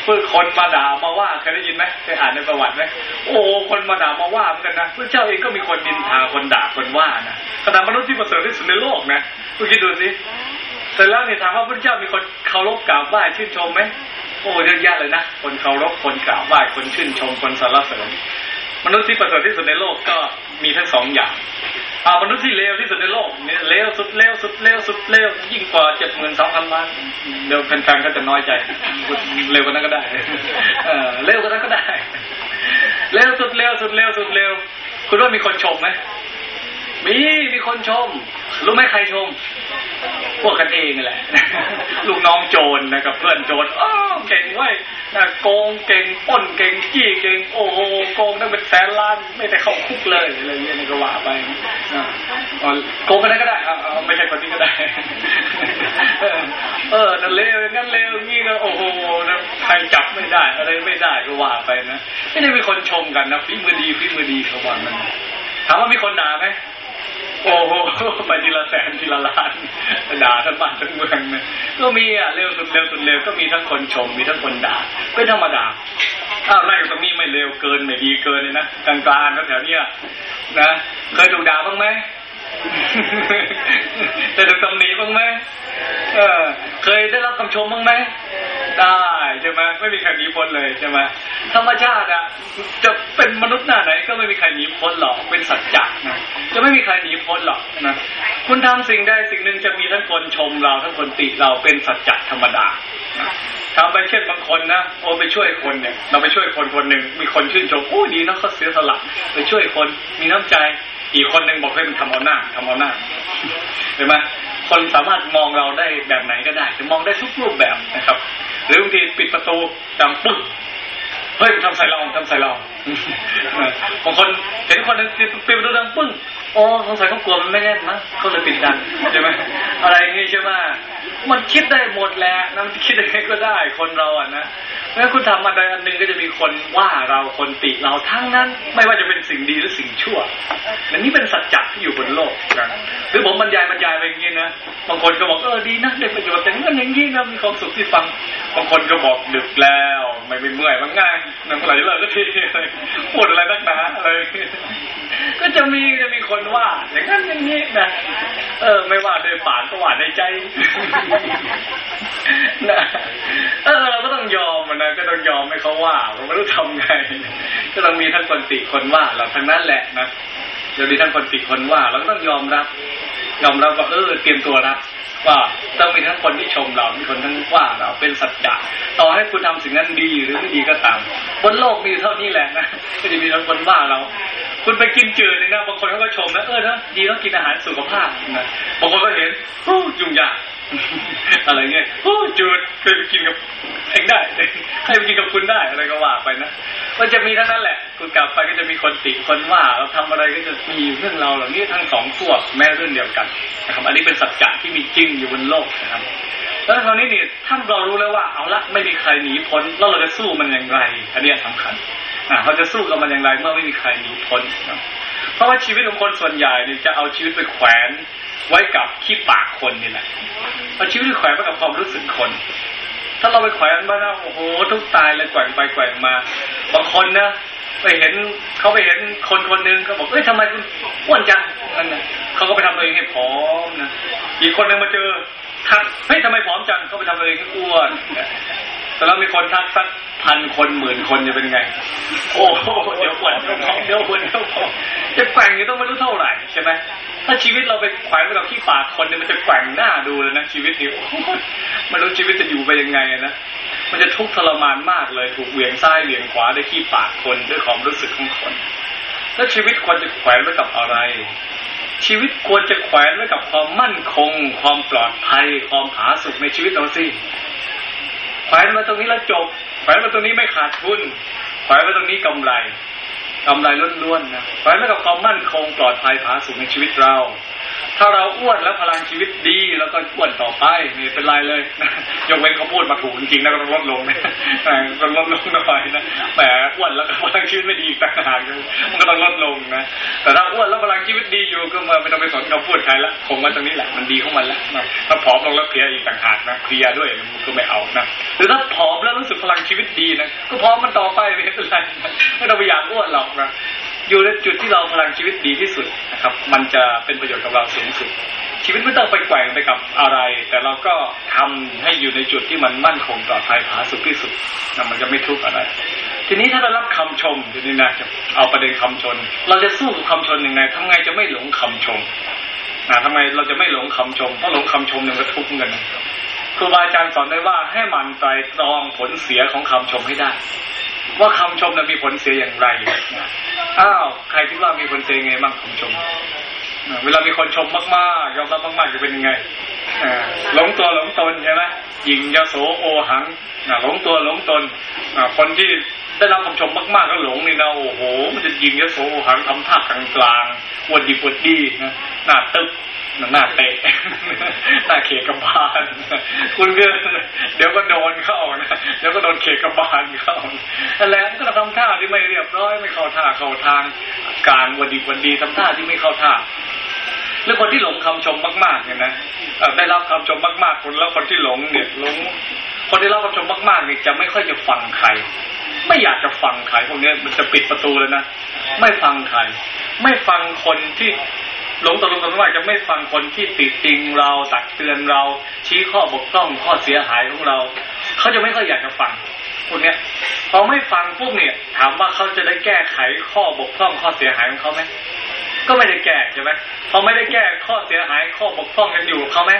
เพื่อคนมาด่ามาว่าเคยได้ยินไหมเคยอ่านในประวัติไหมโอ้คนมาด่ามาว่าเหมือนกันนะพระเจ้าเองก็มีคนดินทาคนด่าคนว่านะขณะมนุษย์ที่ประเสริฐที่สุดในโลกนะคุณคิดดูสิเสร็จแล้วเนี่ยถามว่าพระเจ้ามีคนเคารพกราบไหว้ชื่นชมไหมโอ้เยอะแยะเลยนะคนเคารพคนกราบไหว้คนชื่นชมคนสรรเสริญมนุษย์ที่ประเสริฐที่สุดในโลกก็มีทั้งสองอย่าง อามนุษย์ที่เลวที่สุดในโลกเนี่ยเลวสุดเลวสุดเลวสุดเลวยิ่งกว่าเจ็ดหมื่นสองพันล้านเร็วแฟนๆก็จะน้อยใจเร็วกว่านั้นก็ได้เออเร็วกว่านั้นก็ได้เร็วสุดเร็วสุดเร็วสุดเร็วคุณว่ามีคนชมไหมมีมีคนชม รู้ไหมใครชม พวกกันเองแหละ ลูกน้องโจรนะกับเพื่อนโจรอ้อเก่งไว้นะโกงเก่งป้นเก่งจี้เก่งโอ้โหโกงตั้งเป็นแสนล้านไม่ได้เข้าคุกเลยอะไรเงี้ยนี่ก็ว่าไปโกงกันนั้ก็ได้ไม่ใช่คนนี้ก็ได้ เออนั่นเลวงั้นเลวนี่นะโอ้โหนะใครจับไม่ได้ อะไรไม่ได้ก็ว่าไปนะไม่ได้มีคนชมกันนะฝีมือดีฝีมือดีเขาว่ามันถามว่ามีคนด่าไหม โอ้โหไปทีละแสนทีละล้านด่าทั้งบ้านทั้งเมืองนะก็มีอะเร็วสุดเร็วสุดเร็วก็มีทั้งคนชมมีทั้งคนด่าเป็นธรรมดาอ้าไล่ตรงนี้ไม่เร็วเกินไม่ดีเกินเลยนะกลางๆแถวๆนี้นะเคยถูกด่าบ้างไหมจะถูกตำหนิบ้างไหมเออเคยได้รับคำชมบ้างไหม ได้ใช่ไหมไม่มีใครหนีพ้นเลยใช่ไหมธรรมชาติอะจะเป็นมนุษย์หน้าไหนก็ไม่มีใครหนีพ้นหรอกเป็นสัจจะนะจะไม่มีใครหนีพ้นหรอกนะคุณทำสิ่งใดสิ่งหนึ่งจะมีทั้งคนชมเราทั้งคนติเราเป็นสัจจะธรรมดาทำไปเช่นบางคนนะโอ้ไปช่วยคนเนี่ย เราไปช่วยคนคนหนึ่งมีคนชื่นชมโอ้ดีนะเขาเสียสละไปช่วยคนมีน้ำใจอีกคนหนึ่งบอกให้มันทำเอาหน้าทำเอาหน้าเห็นไหมคนสามารถมองเราได้แบบไหนก็ได้ จะมองได้ทุกรูปแบบนะครับ หรือบางทีปิดประตูดังปึ๊บเฮ้ยทำใส่เราทำใส่เราบางคนเห็นคนนึงปิดประตูดังปึ้ง โอ้สงสัยเขากลัวมันไม่แน่นนะเขาเลยปิดดังใช่ไหมอะไรอย่างนี้ใช่ไหมมันคิดได้หมดแหละนะมันคิดยังไงก็ได้คนเราอะนะงั้นคุณทำอะไรอันหนึ่งก็จะมีคนว่าเราคนติเราทั้งนั้น ไม่ว่าจะเป็นสิ่งดีหรือสิ่งชั่วอันนี้เป็นสัจจะที่อยู่บนโลกนะหรือผมบรรยายบรรยายไปอย่างนี้นะบางคนก็บอกเออดีนะได้ประโยชน์อย่างนั้นอย่างนี้นะมีความสุขที่ฟังบางคนก็บอกดึกแล้ว ไม่เป็นเมื่อยมันง่ายนั่งไหลเลิกก็ที อะไรพูดอะไรนักหนาอะไรก็จะมีจะมีคนว่าอย่างนั้นอย่างนี้นะเออ ไม่ว่าโดยปากก็ว่าในใจนะเออเราก็ต้องยอมนะก็ต้องยอมให้เขาว่าเราไม่รู้ทำไงก็ต้องมีทั้งคนติคนว่าเราทั้งนั้นแหละนะจะมีทั้งคนติคนว่าเราก็ต้องยอมรับยอมรับว่าเออ เตรียมตัวรับ ว่าต้องมีทั้งคนที่ชมเรามีคนทั้งว่าเราเป็นสัจจะต่อให้คุณทำสิ่งนั้นดีหรือไม่ดีก็ตามบนโลกมีเท่านี้แหละนะก็จะมีทั้งคนว่าเรา คุณไปกินจืดเนี่ยนะบางคนเขาก็ชมนะเออนะดีต้องกินอาหารสุขภาพนะบางคนก็เห็นยุ่งยาก อะไรเงี้ยโอ้จืดเคยไปกินกับเองได้ใครไปกินกับคุณได้อะไรก็ว่าไปนะมันจะมีทั้งนั้นแหละคุณกลับไปก็จะมีคนติคนว่าเราทำอะไรก็จะมีเรื่องเราเหล่านี้ทั้งสองพวแม้เรื่องเดียวกันนะครับอันนี้เป็นสัจจะที่มีจริงอยู่บนโลกนะครับแล้วคราวนี้นี่ถ้าเรารู้แล้วว่าเอาละไม่มีใครหนีพ้นแล้วเราจะสู้มันอย่างไร อันนี้สำคัญอ่าเราจะสู้กับมันอย่างไรเมื่อไม่มีใครหนีพ้นเพราะว่าชีวิตของคนส่วนใหญ่นี่จะเอาชีวิตไปแขวน ไว้กับขี้ปากคนนี่แหละเอาชีวิตแขวนไว้กับความรู้สึกคน ถ้าเราไปแขวนมานะโอ้โหทุกตายเลยแกว่งไปแกว่งมา บางคนนะไปเห็นเขาไปเห็นคนคนหนึ่งเขาบอกเอ้ยทำไมคุณอ้วนจังนั่นนะเขาก็ไปทำตัวเองให้ผอมนะอีกคนหนึ่งมาเจอทักเฮ้ยทำไมผอมจังเขาไปทำตัวเองให้อ้วนแต่เรามีคนทักสักพันคนหมื่นคนจะเป็นไง โอ้โหเดี๋ยวอ้วนเดี๋ยวผอมเดี๋ยวอ้วนเดี๋ยวผอมจะแกว่งนี้ต้องไม่รู้เท่าไหร่ใช่ไหม ถ้าชีวิตเราไปแขวนไว้กับขี้ปากคนเนี่ยมันจะแกว่งหน้าดูเลยนะชีวิตนี้ไม่รู้ชีวิตจะอยู่ไปยังไงนะมันจะทุกข์ทรมานมากเลยถูกเหวี่ยงซ้ายเหวี่ยงขวาด้วยขี้ปากคนด้วยความรู้สึกของคนแล้วชีวิตควรจะแขวนไว้กับอะไร ชีวิตควรจะแขวนไว้กับความมั่นคง ความปลอดภัย ความผาสุกในชีวิตเราสิแขวนมาตรงนี้แล้วจบแขวนมาตรงนี้ไม่ขาดทุนแขวนมาตรงนี้กำไร กำไรล้วนๆนะแขวนไว้กับความมั่นคงปลอดภัยผาสุกในชีวิตเรา ถ้าเราอ้วนแล้วพลังชีวิตดีแล้วก็อ้วนต่อไปไม่เป็นไรเลยยกเว้นเขาพูดมาถูกจริงๆนะก็ลดลงนะก็ลดลงหน่อยนะแหมอ้วนแล้วพลังชีวิตไม่ดีต่างหากมันก็ต้องลดลงนะแต่ถ้าอ้วนแล้วพลังชีวิตดีอยู่ก็มาไม่ต้องไปสนคำพูดใครละคงว่าตรงนี้แหละมันดีของมันล้วถ้าผอมลงแล้วเพลียอีกต่างหากนะเพลียด้วยมันก็ไม่เอานะหรือถ้าผอมแล้วรู้สึกพลังชีวิตดีนะก็พร้อมมันต่อไปไม่เป็นไรไม่ต้องไปอยากอ้วนหรอกนะ อยู่ในจุดที่เราพลังชีวิตดีที่สุดนะครับ มันจะเป็นประโยชน์กับเราสูงสุด ชีวิตไม่ต้องไปแกว่งไปกับอะไร แต่เราก็ทำให้อยู่ในจุดที่มันมั่นคงปลอดภัยผาสุกที่สุดนะมันจะไม่ทุกข์อะไร ทีนี้ถ้าเรารับคำชมทีนี้นะเอาประเด็นคำชม เราจะสู้กับคำชมยังไงทำไงจะไม่หลงคำชมนะทำไมเราจะไม่หลงคำชมเพราะหลงคำชมเนี่ยมันทุกข์เงินครูบาอาจารย์สอนไว้ว่าให้มันไตรตรองผลเสียของคำชมให้ได้ ว่าคำชมนั้นมีผลเสียอย่างไรอ้าวใครคิดว่ามีคนเสียยังไงบ้างคำชม เวลามีคนชมมากๆยอมรับมากๆจะเป็นยังไงหลงตัวหลงตนใช่ไหมหญิงยโสโอหังหลงตัวหลงตนคนที่ได้รับคำชมมากๆก็หลงนี่นะโอ้โห มันจะยิงยโสโอหังทำท่ากลางๆอวดดีอวดดีนะหน้าตึ๊ บหน้าเตะหน้าเขกบาลคุณก็เดี๋ยวก็โดนเข้านะเดี๋ยวก็โดนเขกบาลเข้าแล้วก็ทำท่าที่ไม่เรียบร้อยไม่เข้าท่าเข้าทางการวันดีวันดีทำท่าที่ไม่เข้าท่าหรือคนที่หลงคำชมมากๆเนี่ยนะได้รับคำชมมากๆคนแล้วคนที่หลงเนี่ยหลงคนที่รับคำชมมากๆเนี่ยจะไม่ค่อยจะฟังใคร ไม่อยากจะฟังใครพวกนี้มันจะปิดประตูเลยนะไม่ฟังใครไม่ฟังคนที่ หลงตกลงกันว่าจะไม่ฟังคนที่ติดติงเราตักเตือนเรา ชี้ข้อบกพร่องข้อเสียหายของเรา เขาจะไม่ค่อยอยากจะฟังพวกนี้ยพอไม่ฟังปุ๊บเนี่ย ถามว่าเขาจะได้แก้ไขข้อบกพร่องข้อเสียหายของเขาไหมก็ไม่ได้แก้ใช่ไหมพอไม่ได้แก้ข้อเสียหายข้อบกพร่องกันอยู่เขาไหม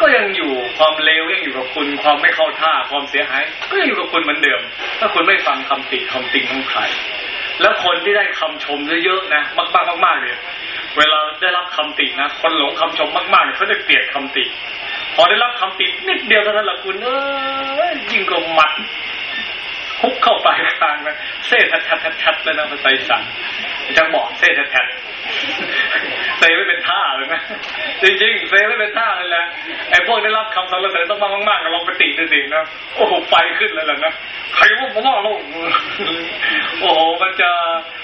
ก็ยังอยู่ความเลวยังอยู่กับคุณความไม่เข้าท่าความเสียหาย ก็ยังอยู่กับคุณเหมือนเดิม ถ้าคุณไม่ฟังคำติคำติงของใครแล้วคนที่ได้คำชมเยอะๆนะมากๆมากๆเลย เวลาได้รับคำตินะคนหลงคำชมมากๆเขาจะเกลียดคำติ พอได้รับคำตินิดเดียวเท่านั้นแหละคุณเออยิ่งก็มัดคุกเข้าไปกลางนะเซ่ทัดทัดทัดเลยนะภาษาอีสานจะบอกเซ่ทัดทัด เซไม่เป็นท่าเลยนะจริงๆเซไม่เป็นท่าเลยแหละไอ้พวกได้รับคำสรรเสริญต้องมากมากๆก็ลองไปติดูสินะโอ้โหไฟขึ้นเลยแหละนะใครว่าผมว่าลกโอ้โหมันจะ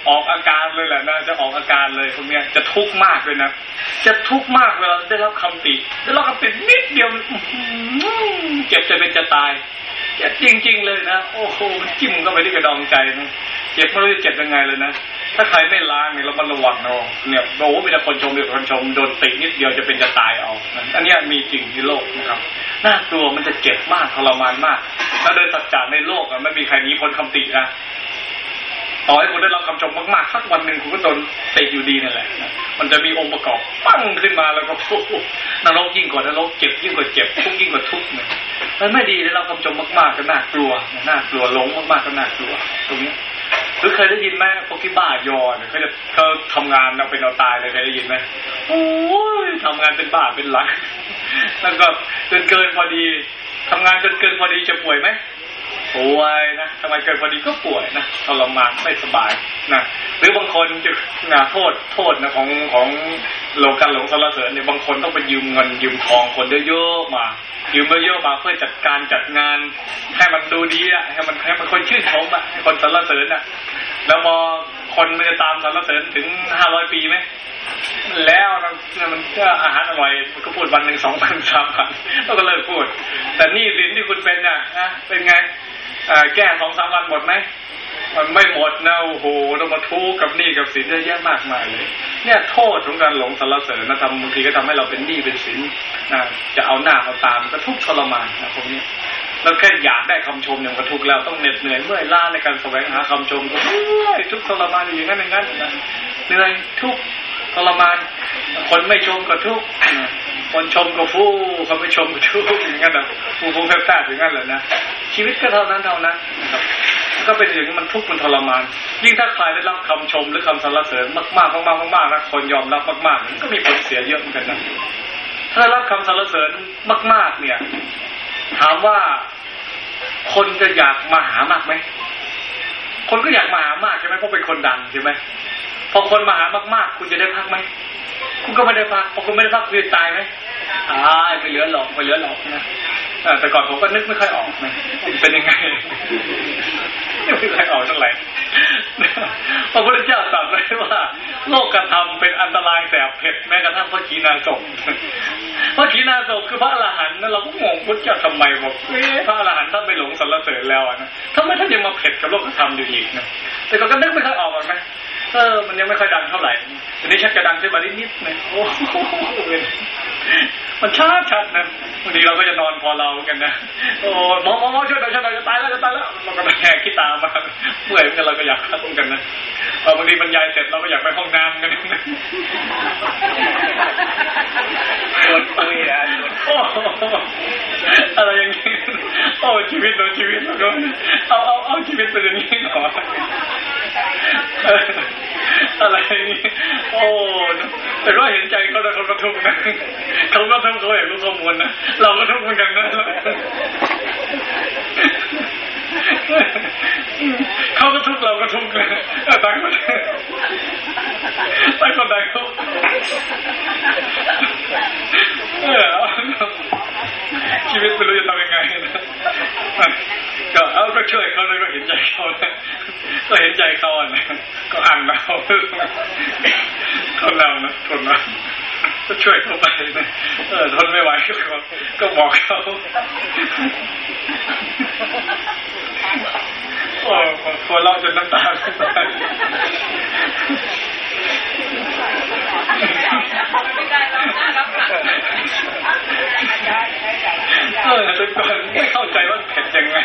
ออกอาการเลยแหละนะจะออกอาการเลยพวกเนี้ยจะทุกข์มากเลยนะจะทุกข์มากเวลาได้รับคำติได้รับคำตินิดเดียวเจ็บจะเป็นจะตายเจ็บจริง ๆ เลยนะโอ้โหจิ้มก็ไปที่กระดองใจนะเจ็บไม่รู้จะเจ็บยังไงเลยนะ ถ้าใครไม่ล้างเนี่ยเรามันระวังเนาะเนี่ยโอ้มีแต่คนชมมีแต่คนชมโดนตินิดเดียวจะเป็นจะตายเอา อันนี้มีจริงในโลกนะครับน่ากลัวมันจะเจ็บมากทรมานมากถ้าโดยสัจจะในโลกอะไม่มีใครหนีพ้นคำตินะต่อให้คุณได้รับคำชมมากๆสักวันหนึ่งคุณก็โดนติอยู่ดีนั่นแหละ มันจะมีองค์ประกอบปั้งขึ้นมาแล้วก็โอ้นรกยิ่งกว่านรกเจ็บยิ่งกว่าเจ็บทุกยิ่งกว่าทุกเนี่ยมันไม่ดีได้รับคำชมมากๆก็น่ากลัวน่ากลัวหลงมากๆก็น่ากลัว ตรงนี้ รือเคยได้ยินไหมพวกที่บ้ายอเนี่ยเขาจะเขาทำงานเราเป็นเราตายเลยเคยได้ยินไหมโอ้ยทำงานเป็นบ้าเป็นหลักแล้วก็เกินเกินพอดีทำงานจนเกินพอดีจะป่วยไหม ป่วยนะทำไมเกินพอดีก็ป่วยนะทรมานไม่สบายนะหรือบางคนจะนะโทษโทษนะของของโลกันหลงสารเสริญเนี่ยบางคนต้องไปยืมเงินยืมทองคนเยอะๆมายืมเยอะๆมาเพื่อจัดการจัดงาน ให้มันดูดีอะให้มันให้มันคนชื่นชมอะให้คนสรรเสริญอะแล้วพอคนมันจะตามสรรเสริญถึงห้าร้อยปีไหมแล้วมันก็อาหารอร่อยมันก็พูดวันหนึ่งสองพันสามพันก็เลิกพูด แต่นี่สินที่คุณเป็นน่ะนะเป็นไง แก้สองสามวันหมดไหมมันไม่หมดนะโอ้โหต้องมาทุกกับหนี้กับสินเยอะแยะมากมายเลย เนี่ยโทษของการหลงสารเสริญนะทำบางทีก็ทำให้เราเป็นหนี้เป็นสินนะจะเอาหน้าเอาตามก็ทุกทรมานนะพวกนี้แล้วแค่อยากได้คำชมอย่างก็ทุกแล้วต้องเหน็ดเหนื่อยเมื่อยล้าในการแสวงหาคำชมก็ทุกทรมานอย่างนั้นอย่างนั้นนะเหนื่อยทุกทรมาน คนไม่ชมก็ทุกข์ คนชมก็ฟู่คนไม่ชมก็ทุกข์อย่างนั้นนะฟูฟูแฟบๆอย่างนั้นแหละนะชีวิตก็เท่านั้นเท่านั้นนะครับก็เป็นอย่างนี้มันทุกข์มันทรมาน ยิ่งถ้าใครได้รับคำชมหรือคำสรรเสริญมากๆมากๆมากๆนะคนยอมรับมากๆมันก็มีผลเสียเยอะเหมือนกันนะถ้าได้รับคำสรรเสริญมาก ๆ เนี่ย ถามว่าคนจะอยากมาหามากไหมคนก็อยากมาหามากใช่ไหมเพราะเป็นคนดังใช่ไหมพอคนมาหามากๆ คุณจะได้พักไหมคุณก็ไม่ได้พักพอคุณไม่ได้พักคุณจะตายไหม อ่าไปเหลือหลอกไปเหลือหลอกนะแต่ก่อนผมก็นึกไม่ค่อยออกนะเป็นยังไงไม่ค่อยออกเท่าไหร่พระพุทธเจ้าตรัสไว้ว่า โลกกระทำเป็นอันตรายแสบเผ็ดแม้กระทั่งพระขีณาสพพระขีณาสพคือพระอรหันต์นั่นเราก็งงพุทธเจ้าทำไมบอกเอ๊พระอรหันต์ท่านไม่หลงสรรเสริญแล้วนะทำไมท่านยังมาเผ็ดกับโลกกระทำอยู่อีกนะแต่ก็นึกไม่ค่อยออกหรอกนะเออมันยังไม่ค่อยดังเท่าไหร่ทีนี้ชักจะดังขึ้นมานิดๆนะโอ้ มันชัดชัดนะบางทีเราก็จะนอนพอเราเหมือนกันนะโอ้หมอหมอหมอช่วยหน่อยช่วยหน่อยจะตายแล้วจะตายแล้วเราก็แหกขี้ตามาเมื่อยเหมือนกันเราก็อยากพักเหมือนกันนะบางทีบรรยายเสร็จเราก็อยากไปห้องน้ำกันนะชวนคุยอะโอ้อะไรอย่างนี้โอ้ชีวิตเราชีวิตเราก็เอาเอาเอาชีวิตเป็นอย่างนี้หรอ อะไรนี่โอ้แต่ก็เห็นใจเขาแต่เขาก็ทุกข์นะเขาก็ทุกข์เขาอยากรู้ข้อมูลนะเราก็ทุกข์เหมือนกันนะเขาก็ทุกข์เราก็ทุกข์นะต่างคนต่างคนต่างทุกข์เออชีวิตไม่รู้จะทำยังไงนะก็เอาก็ ช่วยเขาเลยก็เห็นใจเขานะก็เห็นใจเขานะก็อ่านเราคนเรานะทนนะก็ช่วยเขาไปนะเออทนไม่ไหวก็ก็บอกเขาโอ้คนเราจนน้ำตาไหล เออแต่ก่อนไม่เข้าใจว่าเผ็ดยังไง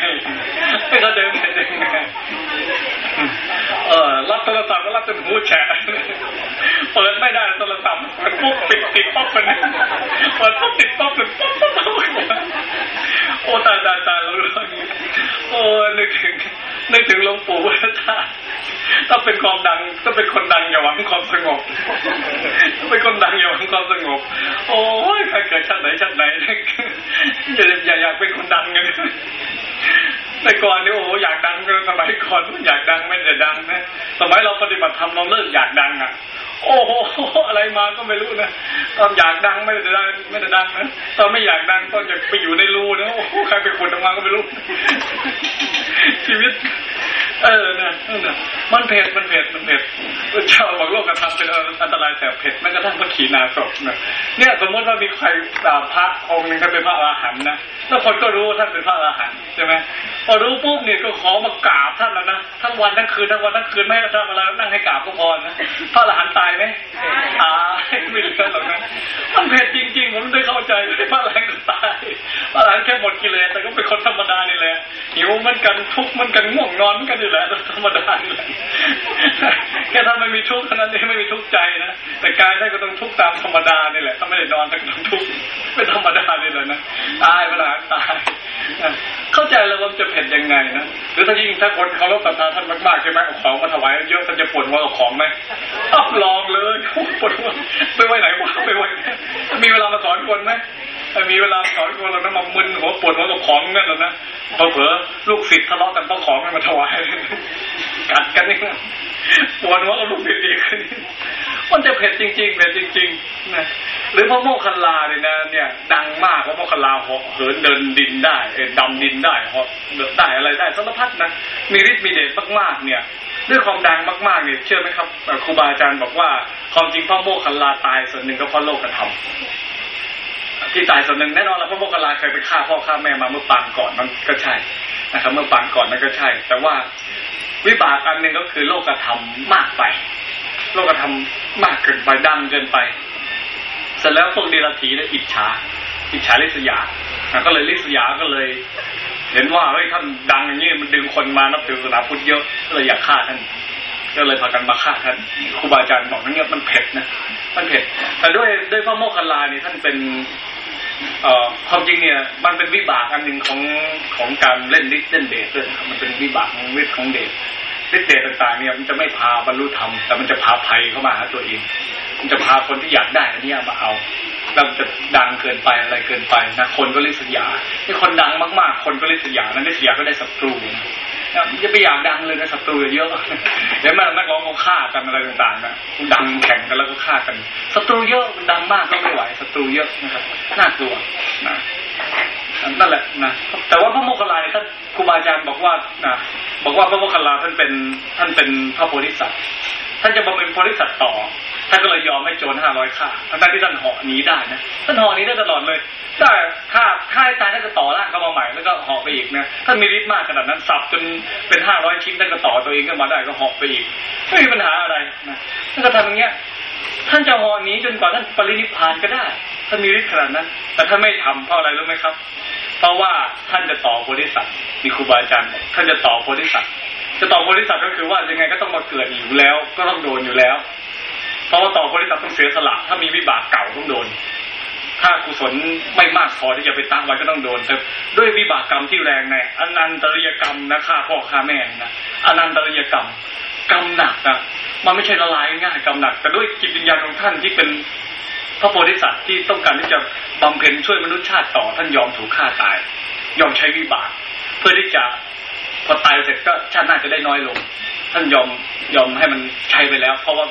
ไม่เข้าใจว่าเผ็ดยังไงเออรับโทรศัพท์ก็รับจนหูแฉะเปิดไม่ได้โทรศัพท์มันปุ๊บปิดติดป๊อปมันเปิดปุ๊บติดป๊อปมันปุ๊บปุ๊บปุ๊บโอ้ตายตายตายเราโอ้นึกถึง นึกถึงหลวงปู่พุทธทาถ้าเป็นความดังถ้าเป็นคนดังอย่าหวังความสงบถ้าเป็นคนดังอย่าหวังความสงบ โอ้ยใครเกิดชาติไหนชาติไหนอย่าอย่าอยากเป็นคนดังกันแต่ก่อนนี่โอ้อยากดังสมัยก่อนอยากดังไม่ได้ดังนะสมัยเราปฏิบัติธรรมเราเลิกอยากดังอะ โอ้โหอะไรมาก็ไม่รู้นะตอนอยากดังไม่ได้ดังไม่ได้ดังนะตอนไม่อยากดังตอนอยากไปอยู่ในรูนะโอ้ใครไปขุดออกมาก็ไม่รู้ชีวิต เออนะนั่นนะมันเผ็ดมันเผ็ดมันเผ็ดพระเจ้าบอกโลกกระทำเป็นอันตรายแต่เผ็ดแม้กระทั่งพระขีณาสพนะเนี่ยสมมติว่ามีใครพระองค์หนึ่งท่านเป็นพระอรหันต์นะแล้วคนก็รู้ว่าท่านเป็นพระอรหันต์ใช่ไหมพอรู้ปุ๊บเนี่ยก็ขอมากราบท่านแล้วนะทั้งวันทั้งคืนทั้งวันทั้งคืนไม่ให้ท่านอะไรนั่งให้กราบก็พอนะพระอรหันต์ตายไหมตายไม่เหลือหรอกนะมันเผ็ดจริงๆผมได้เข้าใจพระอรหันต์ก็ตายพระอรหันต์แค่หมดกิเลสแต่ก็เป็นคนธรรมดานี่แหละหิวเหมือนกันทุกข์เหมือนกันง่วงนอนเหมือนกันนี่แหละธรรมดาแหละแค่ท่านไม่มีทุกข์เท่านั้นเองไม่มีทุกข์ใจนะแต่กายท่านก็ต้องทุกข์ตามธรรมดานี่แหละถ้าไม่ได้นอนท่านก็ต้องทุกข์เป็นธรรมดานี่แหละนะตายเวลาตายเข้าใจแล้วว่าจะเผ็ดยังไงนะหรือถ้ายิ่งถ้าคนเคารพศรัทธาท่านมากๆใช่ไหมเอาของมาถวายเยอะท่านจะปวดหัวกับของไหมอับลองเลยปวดหัวไปไว้ไหนวะไปไว้มีเวลามาสอนคนไหม มีเวลาสอนคนเรานะมามึนหัวปวดหัวกับของนั่นแหละนะเผลอลูกศิษย์ทะเลาะกันเพราะของให้มาถวายกัดกันนี่ปวดหัวกับลูกศิษย์ดีขึ้นมันจะเผ็ดจริง ๆเผ็ดจริงๆนะหรือพระโมคคัลลาเนี่ยนะเนี่ย ดังมากพระโมคคัลลาเหินเดินดินได้ดำดินได้เหาะได้อะไรได้สารพัดนะมีฤทธิ์มีเดชมากๆเนี่ยด้วยความดังมากๆเนี่ยเชื่อไหมครับครูบาอาจารย์บอกว่าความจริงพระโมคคัลลาตายส่วนหนึ่งก็เพราะโลกธรรม ที่ตายส่วนหนึ่งแน่นอนแล้วพระโมคคัลลาเคยไปฆ่าพ่อฆ่าแม่มาเมื่อปางก่อนมันก็ใช่นะครับ เมื่อปางก่อนนั่นก็ใช่ แต่ว่าวิบากอันหนึ่งก็คือโลกธรรมมากไป โลกธรรมมากเกินไปดังเกินไป เสร็จแล้วพวกเดรัจฉีได้อิจฉา อิจฉาลิษยาก็เลยลิษยาก็เลย เห็นว่าเฮ้ยท่านดังอย่างนี้มันดึงคนมานับถือศาสนาพุทธเยอะก็เลยอยากฆ่าท่านก็เลยพากันมาฆ่าท่านครูบาอาจารย์บอกนั่นเนี่ยมันเผ็ดนะ มันเผ็ดแต่ด้วยด้วยพระโมคคัลลานี่ท่านเป็นเอ่อความจริงเนี่ยมันเป็นวิบากอันหนึ่งของของการเล่นฤทธิ์เล่นเดชด้วยมันเป็นวิบากของฤทธิ์ของเดชฤทธิ์เดชต่างๆเนี่ยมันจะไม่พาบรรลุธรรมแต่มันจะพาภัยเข้ามาหาตัวเอง มันจะพาคนที่อยากได้อันนี้มาเอาเราจะดังเกินไปอะไรเกินไปนะคนก็ริษยาที่คนดังมากๆ คนก็ริษยานั้นริษยาก็ได้ศัตรู จะไปอยากดังเลยนะศัตรูเยอะเดี๋ยวมันนักร้องเขาฆ่ากันอะไรต่างๆนะดังแข่งกันแล้วก็ฆ่ากันศัตรูเยอะดังมากก็ไม่ไหวศัตรูเยอะนะครับน่ากลัวนะนั่นแหละนะแต่ว่าพระโมคคัลลาเนี่ยท่านครูบาอาจารย์บอกว่านะบอกว่าพระโมคคัลลาท่านเป็นท่านเป็นพระโพธิสัตว์ท่านจะบำเพ็ญโพธิสัตว์ต่อ ท่านก็เลยยอมให้โจรห้าร้อยฆ่าทั้งที่ท่านเหาะหนีได้นะท่านเหาะหนีได้ตลอดเลยได้ฆ่าฆ่าให้ตายท่านก็ต่อร่างเข้ามาใหม่แล้วก็เหาะไปอีกนะท่านมีฤทธิ์มากขนาดนั้นสับจนเป็นห้าร้อยชิ้นท่านก็ต่อตัวเองขึ้นมาได้ก็เหาะไปอีกไม่มีปัญหาอะไรนะท่านก็ทำอย่างเงี้ยท่านจะเหาะหนีจนกว่าท่านปรินิพานก็ได้ท่านมีฤทธิ์ขนาดนั้น แต่ท่านไม่ทำเพราะอะไรรู้ไหมครับ เพราะว่าท่านจะต่อโพธิสัตว์มีครูบาอาจารย์ท่านจะต่อโพธิสัตว์จะต่อโพธิสัตว์ก็คือว่ายังไงก็ต้องมาเกิดอยู่แล้ว ก็ต้องโดนอยู่แล้ว เพราะว่าต่อโพธิสัตว์ต้องเสียสละถ้ามีวิบากเก่าต้องโดน ถ้ากุศลไม่มากพอที่จะไปตั้งไว้ก็ต้องโดนแต่ด้วยวิบากกรรมที่แรงในอนันตริยกรรมนะฆ่าพ่อฆ่าแม่นะอนันตริยกรรมกรรมหนักนะมันไม่ใช่ละลายง่ายกรรมหนัก แต่ด้วยจิตวิญญาณของท่านที่เป็นพระโพธิสัตว์ที่ต้องการที่จะบำเพ็ญช่วยมนุษยชาติต่อท่านยอมถูกฆ่าตาย ยอมใช้วิบาก เพื่อที่จะพอตายเสร็จก็ชาติหน้าจะได้น้อยลง ท่านยอมยอมให้มันใช้ไปแล้ว เพราะว่า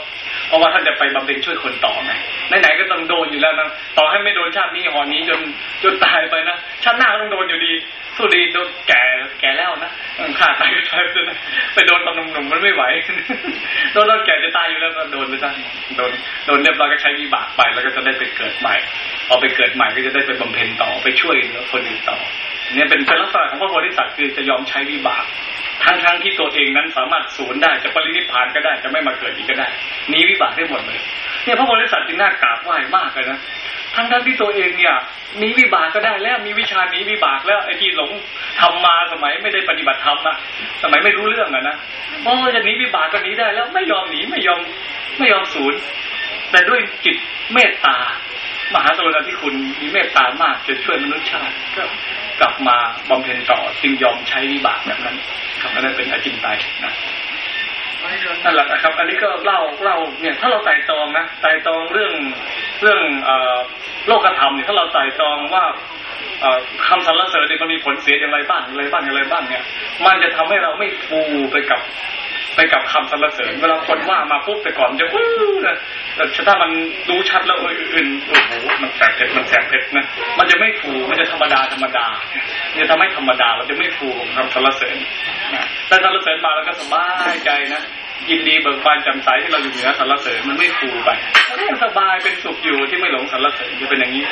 เพราะว่าท่านจะไปบำเพ็ญช่วยคนต่อไงไหนๆก็ต้องโดนอยู่แล้วนะต่อให้ไม่โดนชาตินี้หอนี้จนจนตายไปนะชาติหน้าต้องโดนอยู่ดี สู้ดีโดนแก่แก่แล้วนะฆ่าตายก็ตายไปนะไปโดนตอนหนุ่มๆมันไม่ไหวโดนตอนแก่จะตายอยู่แล้วก็โดนไปซะโดนโดนเรียบร้อยก็ใช้วิบากไปแล้วก็จะได้ไปเกิดใหม่พอไปเกิดใหม่ก็จะได้ไปบำเพ็ญต่อไปช่วยคนอื่นต่อเนี่ยเป็นเป็นลักษณะของพระโพธิสัตว์คือจะยอมใช้วิบาก ทั้งทั้งๆที่ตัวเองนั้นสามารถสูญได้จะปรินิพานก็ได้จะไม่มาเกิดอีกก็ได้หนีวิบากได้หมดเลย เนี่ยพระโพธิสัตว์จึงน่ากราบไหว้มากเลยนะทั้งที่ตัวเองเนี่ยหนีวิบากก็ได้แล้วมีวิชานี้วิบากแล้วไอ้ที่หลงทำมาสมัยไม่ได้ปฏิบัติธรรมอะสมัยไม่รู้เรื่องอะนะโอ้จะหนีวิบากก็หนีได้แล้วไม่ยอมหนีไม่ยอมไม่ยอมสูญแต่ด้วยจิตเมตตา มหากรุณาธิคุณมีเมตตามากจะช่วยมนุษยชาติก็กลับมาบำเพ็ญต่อจึงยอมใช้วิบากแบบนั้นครับอันนั้นเป็นอจินไตยนะนั่นแหละนะครับ อันนี้ก็เล่าเล่าเนี่ย ถ้าเราไต่ตรองนะไต่ตรองเรื่องเรื่องเอ่อโลกธรรมเนี่ยถ้าเราไต่ตรองว่าเอ่อคำสรรเสริญเนี่ยมันมีผลเสียอย่างไรบ้างอย่างไรบ้างอย่างไรบ้างเนี่ย มันจะทำให้เราไม่ฟูไปกับ ไปกับคำสรรเสริญเวลาคนว่ามาปุ๊บแต่ก่อนจะวู้นะแต่ถ้ามันรู้ชัดแล้วอื่นโอ้โหมันแสบเผ็ดมันแสบเผ็ดนะมันจะไม่ฟูมันจะธรรมดาธรรมดาจะทำให้ธรรมดาเราจะไม่ฟูคำสรรเสริญนะแต่สรรเสริญมาแล้วก็สบายใจนะ ยินดีเบิกบานจำใสที่เราอยู่เหนือสรรเสริญมันไม่ฟูไปสบายเป็นสุขอยู่ที่ไม่หลงสรรเสริญจะเป็นอย่างนี้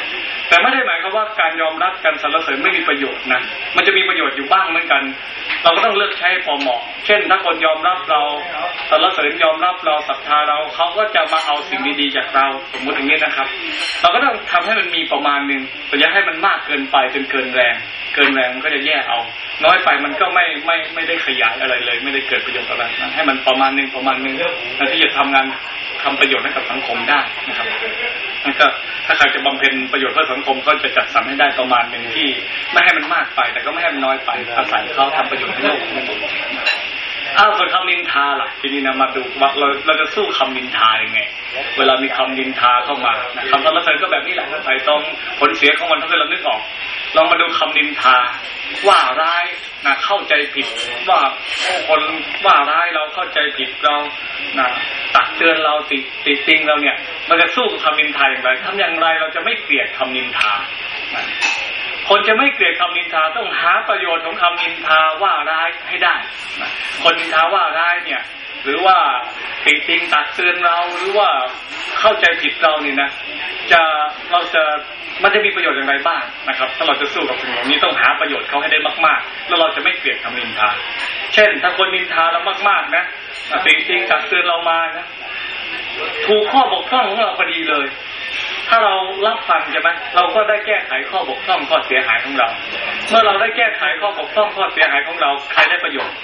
แต่ไม่ได้หมายความว่าการยอมรับการสรรเสริญไม่มีประโยชน์นะมันจะมีประโยชน์อยู่บ้างเหมือนกัน เราก็ต้องเลือกใช้พอเหมาะ เช่น ถ้าคนยอมรับเราสรรเสริญยอมรับเราศรัทธาเราเขาก็จะมาเอาสิ่งดีๆจากเราสมมุติอย่างนี้นะครับ เราก็ต้องทำให้มันมีประมาณหนึ่งแต่อย่าให้มันมากเกินไปจนเกินแรง เกินแรงมันก็จะแย่เอา น้อยไปมันก็ไม่ไม่ไม่ได้ขยายอะไรเลย ไม่ได้เกิดประโยชน์อะไรนะให้มันประมาณหนึ่งประมาณหนึ่งนะที่จะทำงานทำประโยชน์ให้กับสังคมได้นะครับนั่นก็ถ้าใครจะบำเพ็ญประโยชน์เพื่อสังคมก็จะจัดสรรให้ได้ประมาณหนึ่งที่ ไม่ให้มันมากไป แต่ก็ไม่ให้มันน้อยไปอาศัยเขาทำประโยชน์ให้โลก อ้าวส่วนคำนินทาล่ะทีนี้นะมาดูว่าเราเราจะสู้คำนินทายังไง เวลามีคำนินทาเข้ามานะคำสรรเสริญก็แบบนี้แหละไอ้ตรงผลเสียของมันถ้าเรานึกออกลองมาดูคำนินทา ว่าร้ายนะเข้าใจผิดว่าคนว่าร้ายเราเข้าใจผิดเรานะตักเตือนเราติติติงเราเนี่ย มันจะสู้กับคำนินทาอย่างไรทำอย่างไรเราจะไม่เกลียดคำนินทานะ คนจะไม่เกลียดคำนินทาต้องหาประโยชน์ของคำนินทาว่าร้ายให้ได้ คนนินทาว่าร้ายเนี่ย หรือว่าติติงตักเตือนเราหรือว่าเข้าใจผิดเรานี่นะจะเราจะมันจะมีประโยชน์อย่างไรบ้างนะครับ ถ้าเราจะสู้กับสิ่งเหล่านี้ต้องหาประโยชน์เขาให้ได้มาก ๆ แล้วเราจะไม่เกลียดคำนินทา เช่น ถ้าคนนินทาเรามาก ๆ นะติติงตักเตือนเรามานะถูกข้อบกพร่องของเราพอดีเลย ถ้าเรารับฟังใช่ไหมเราก็ได้แก้ไขข้อบกพร่องข้อเสียหายของเรา เมื่อเราได้แก้ไขข้อบกพร่องข้อเสียหายของเราใครได้ประโยชน์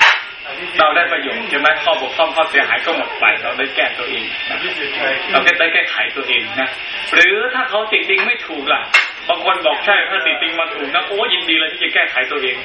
เราได้ประโยชน์ใช่ไหมข้อบกพร่องข้อเสียหายก็หมดไป เราได้แก้ตัวเองนะเราก็ได้แก้ไขตัวเองนะ หรือถ้าเขาติดติงไม่ถูกล่ะ บางคนบอกใช่ถ้าติดติงมาถูกนะโอ้ยินดีเลยที่จะแก้ไขตัวเอง